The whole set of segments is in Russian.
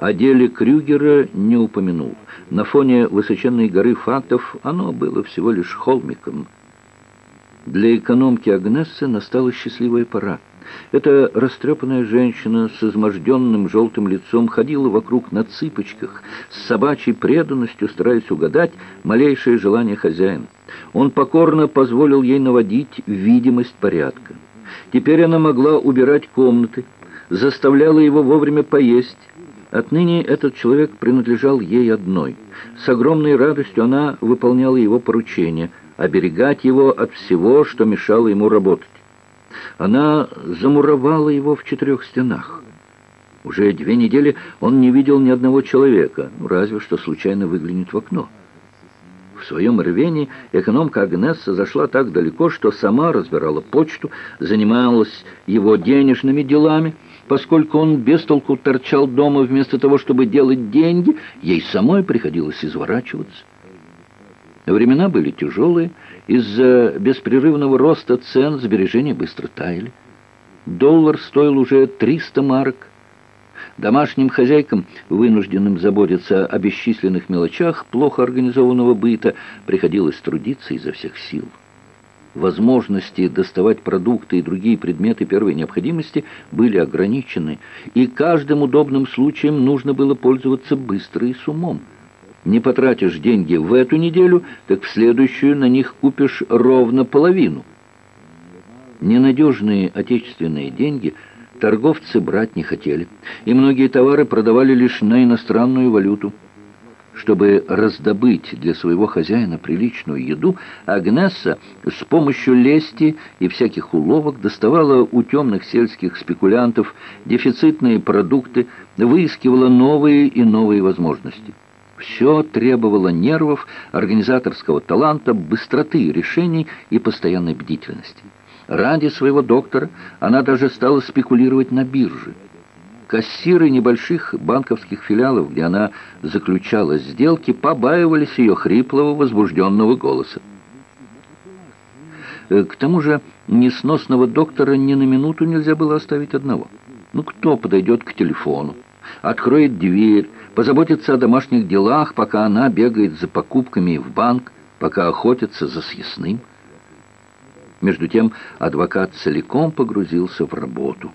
О деле Крюгера не упомянул. На фоне высоченной горы фактов оно было всего лишь холмиком. Для экономки Агнессы настала счастливая пора. Эта растрепанная женщина с изможденным желтым лицом ходила вокруг на цыпочках, с собачьей преданностью стараясь угадать малейшее желание хозяина. Он покорно позволил ей наводить видимость порядка. Теперь она могла убирать комнаты, заставляла его вовремя поесть. Отныне этот человек принадлежал ей одной. С огромной радостью она выполняла его поручения, оберегать его от всего, что мешало ему работать. Она замуровала его в четырех стенах. Уже две недели он не видел ни одного человека, ну, разве что случайно выглянет в окно. В своем рвении экономка Агнесса зашла так далеко, что сама разбирала почту, занималась его денежными делами. Поскольку он без толку торчал дома вместо того, чтобы делать деньги, ей самой приходилось изворачиваться. Времена были тяжелые, из-за беспрерывного роста цен сбережения быстро таяли. Доллар стоил уже 300 марок. Домашним хозяйкам, вынужденным заботиться о бесчисленных мелочах плохо организованного быта, приходилось трудиться изо всех сил. Возможности доставать продукты и другие предметы первой необходимости были ограничены, и каждым удобным случаем нужно было пользоваться быстро и с умом. Не потратишь деньги в эту неделю, так в следующую на них купишь ровно половину. Ненадежные отечественные деньги торговцы брать не хотели, и многие товары продавали лишь на иностранную валюту. Чтобы раздобыть для своего хозяина приличную еду, Агнесса с помощью лести и всяких уловок доставала у темных сельских спекулянтов дефицитные продукты, выискивала новые и новые возможности. Все требовало нервов, организаторского таланта, быстроты решений и постоянной бдительности. Ради своего доктора она даже стала спекулировать на бирже. Кассиры небольших банковских филиалов, где она заключала сделки, побаивались ее хриплого, возбужденного голоса. Э, к тому же несносного доктора ни на минуту нельзя было оставить одного. Ну, кто подойдет к телефону, откроет дверь, позаботится о домашних делах, пока она бегает за покупками в банк, пока охотится за съестным. Между тем адвокат целиком погрузился в работу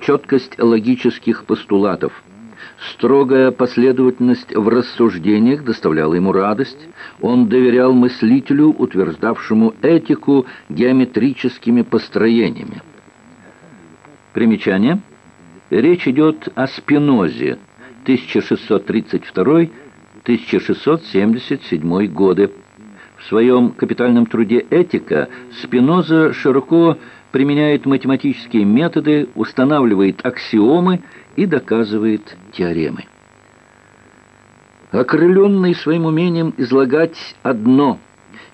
четкость логических постулатов. Строгая последовательность в рассуждениях доставляла ему радость. Он доверял мыслителю, утверждавшему этику геометрическими построениями. Примечание. Речь идет о Спинозе 1632-1677 годы. В своем капитальном труде «Этика» Спиноза широко применяет математические методы, устанавливает аксиомы и доказывает теоремы. Окрыленный своим умением излагать одно,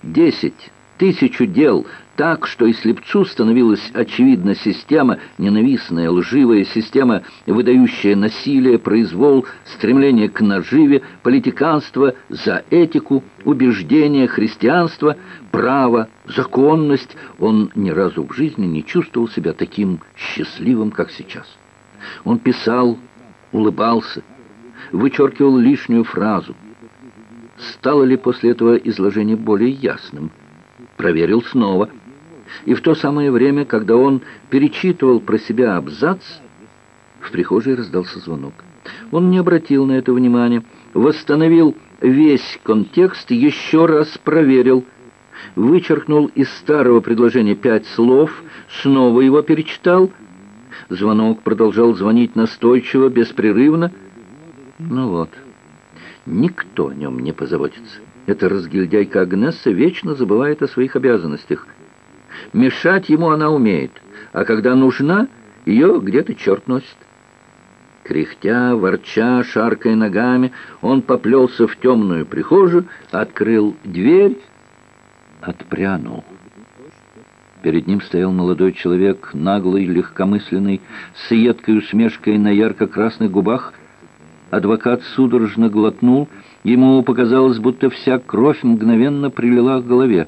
десять, тысячу дел так, что и слепцу становилась очевидна система, ненавистная, лживая система, выдающая насилие, произвол, стремление к наживе, политиканство, за этику, убеждение, христианство, право, законность. Он ни разу в жизни не чувствовал себя таким счастливым, как сейчас. Он писал, улыбался, вычеркивал лишнюю фразу. Стало ли после этого изложение более ясным? Проверил снова – и в то самое время, когда он перечитывал про себя абзац, в прихожей раздался звонок. Он не обратил на это внимания, восстановил весь контекст, еще раз проверил, вычеркнул из старого предложения пять слов, снова его перечитал. Звонок продолжал звонить настойчиво, беспрерывно. Ну вот, никто о нем не позаботится. Эта разгильдяйка Агнесса вечно забывает о своих обязанностях. Мешать ему она умеет, а когда нужна, ее где-то черт носит. Кряхтя, ворча, шаркая ногами, он поплелся в темную прихожую, открыл дверь, отпрянул. Перед ним стоял молодой человек, наглый, легкомысленный, с едкой усмешкой на ярко-красных губах. Адвокат судорожно глотнул, ему показалось, будто вся кровь мгновенно прилила к голове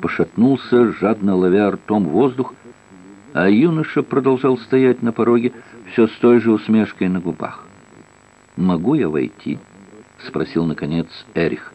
пошатнулся, жадно ловя ртом воздух, а юноша продолжал стоять на пороге все с той же усмешкой на губах. «Могу я войти?» — спросил, наконец, Эрих.